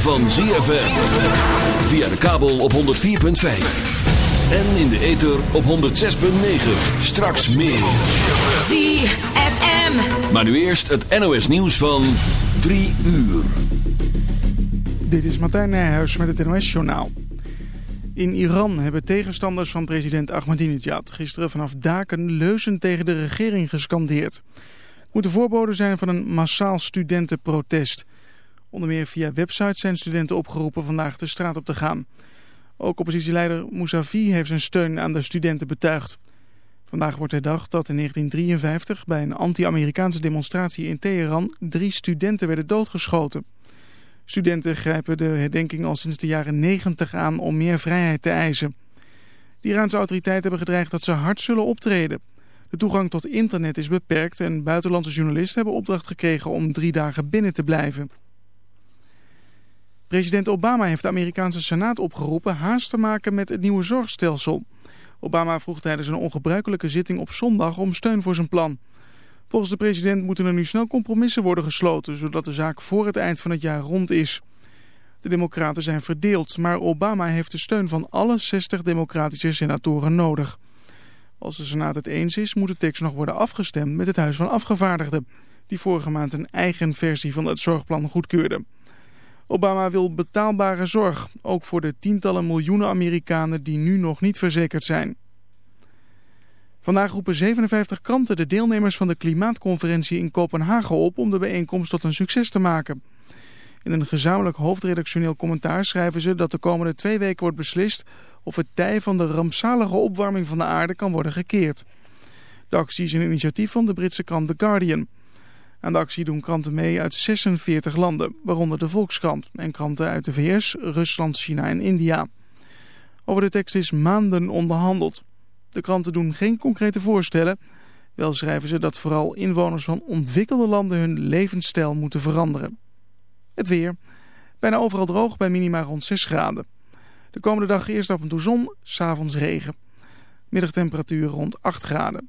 van ZFM. Via de kabel op 104.5. En in de ether op 106.9. Straks meer. ZFM. Maar nu eerst het NOS nieuws van 3 uur. Dit is Martijn Nijhuis met het NOS journaal. In Iran hebben tegenstanders van president Ahmadinejad gisteren vanaf daken leuzen tegen de regering gescandeerd. Het moet de voorbode zijn van een massaal studentenprotest... Onder meer via websites zijn studenten opgeroepen vandaag de straat op te gaan. Ook oppositieleider Mousavi heeft zijn steun aan de studenten betuigd. Vandaag wordt herdacht dat in 1953 bij een anti-Amerikaanse demonstratie in Teheran drie studenten werden doodgeschoten. Studenten grijpen de herdenking al sinds de jaren 90 aan om meer vrijheid te eisen. De Iraanse autoriteiten hebben gedreigd dat ze hard zullen optreden. De toegang tot internet is beperkt en buitenlandse journalisten hebben opdracht gekregen om drie dagen binnen te blijven. President Obama heeft de Amerikaanse Senaat opgeroepen haast te maken met het nieuwe zorgstelsel. Obama vroeg tijdens een ongebruikelijke zitting op zondag om steun voor zijn plan. Volgens de president moeten er nu snel compromissen worden gesloten, zodat de zaak voor het eind van het jaar rond is. De democraten zijn verdeeld, maar Obama heeft de steun van alle 60 democratische senatoren nodig. Als de Senaat het eens is, moet de tekst nog worden afgestemd met het Huis van Afgevaardigden, die vorige maand een eigen versie van het zorgplan goedkeurde. Obama wil betaalbare zorg, ook voor de tientallen miljoenen Amerikanen die nu nog niet verzekerd zijn. Vandaag roepen 57 kranten de deelnemers van de klimaatconferentie in Kopenhagen op om de bijeenkomst tot een succes te maken. In een gezamenlijk hoofdredactioneel commentaar schrijven ze dat de komende twee weken wordt beslist of het tij van de rampzalige opwarming van de aarde kan worden gekeerd. De actie is een initiatief van de Britse krant The Guardian. Aan de actie doen kranten mee uit 46 landen, waaronder de Volkskrant en kranten uit de VS, Rusland, China en India. Over de tekst is maanden onderhandeld. De kranten doen geen concrete voorstellen. Wel schrijven ze dat vooral inwoners van ontwikkelde landen hun levensstijl moeten veranderen. Het weer. Bijna overal droog bij minima rond 6 graden. De komende dag eerst af en toe zon, s'avonds regen. Middagtemperatuur rond 8 graden.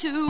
to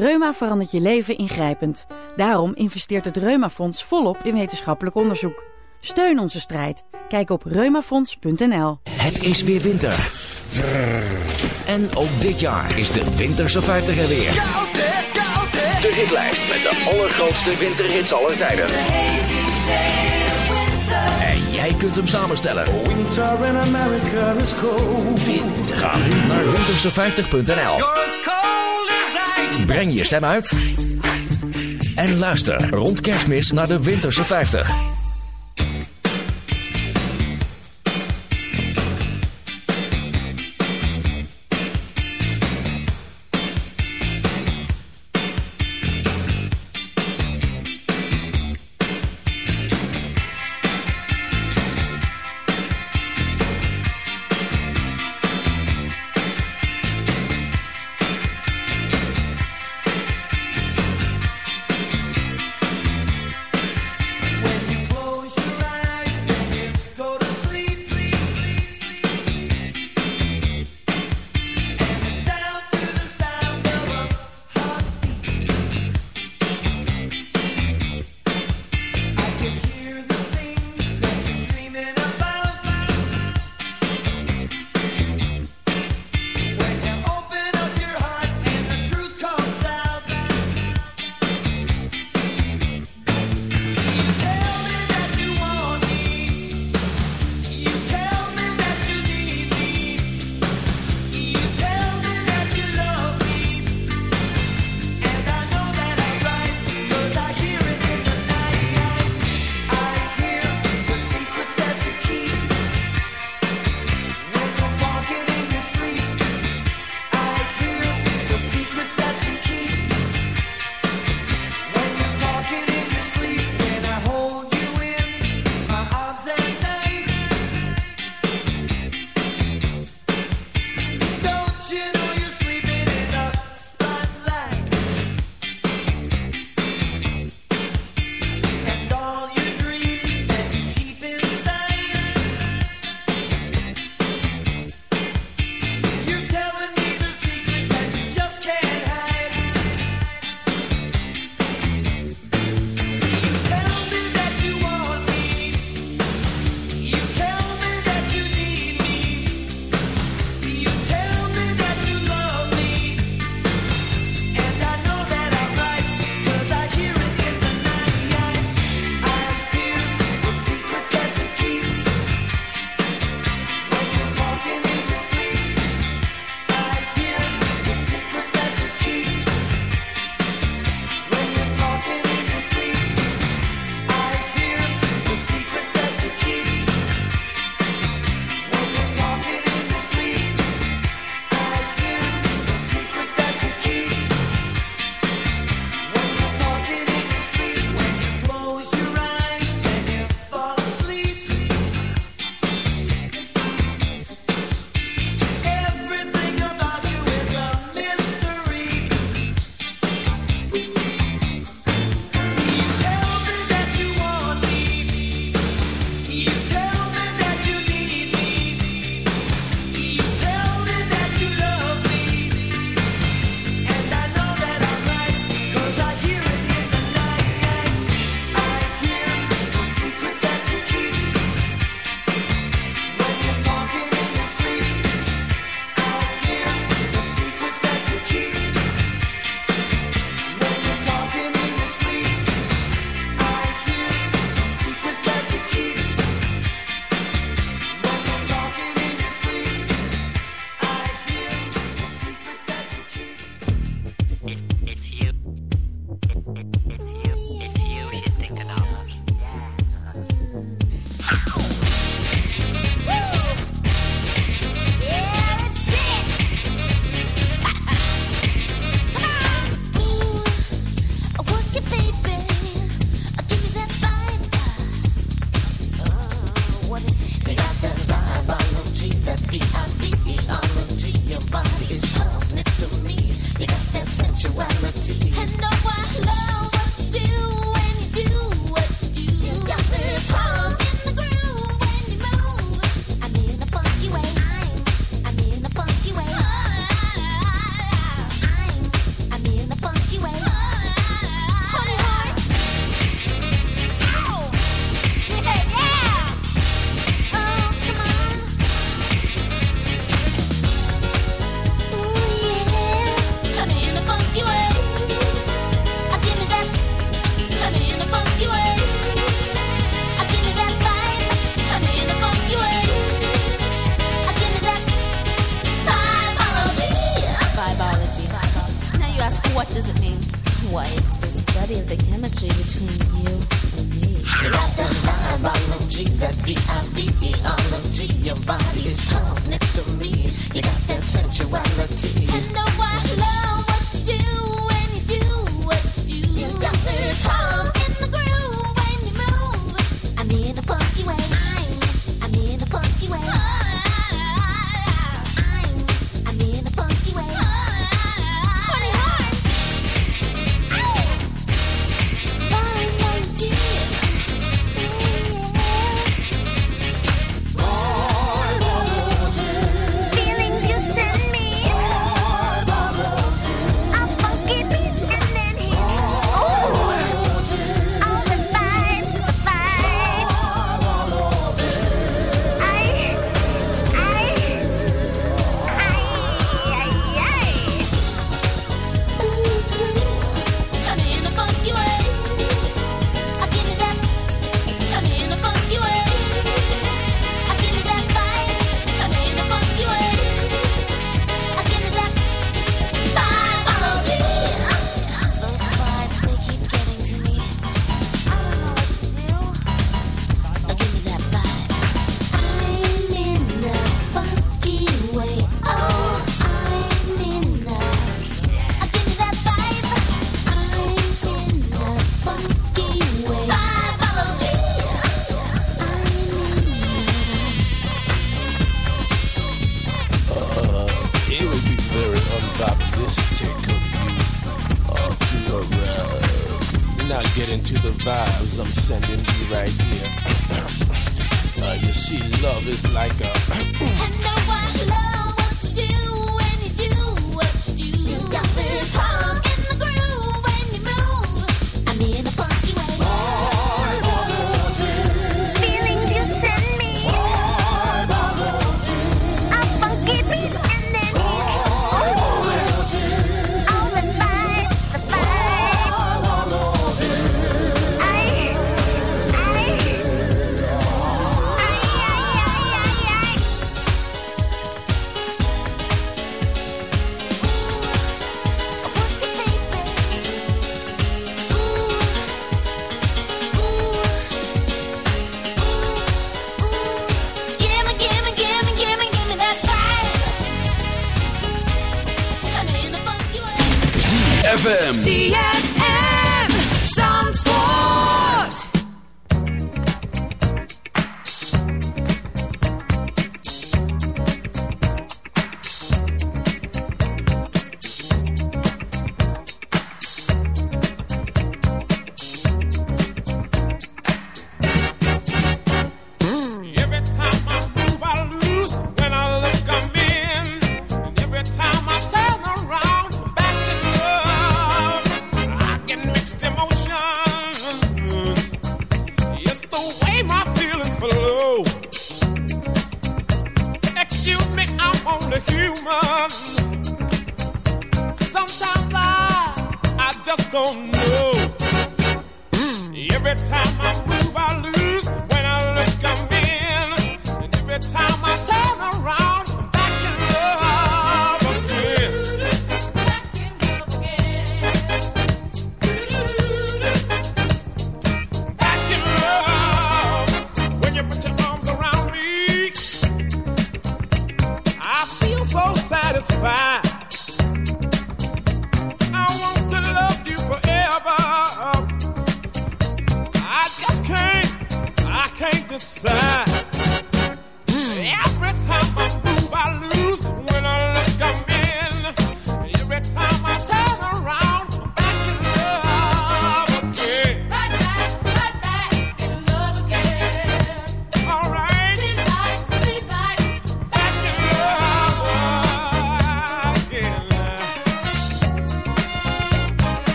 Reuma verandert je leven ingrijpend. Daarom investeert het Reumafonds volop in wetenschappelijk onderzoek. Steun onze strijd. Kijk op reumafonds.nl. Het is weer winter. En ook dit jaar is de Winterse 50 er weer. De hitlijst met de allergrootste winterhits aller tijden. En jij kunt hem samenstellen. Winter in America is cold. Winter. Ga nu naar winterse50.nl. Breng je stem uit. En luister rond kerstmis naar de Winterse 50.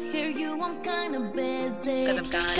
Hear you, I'm kinda busy. Cause I'm kinda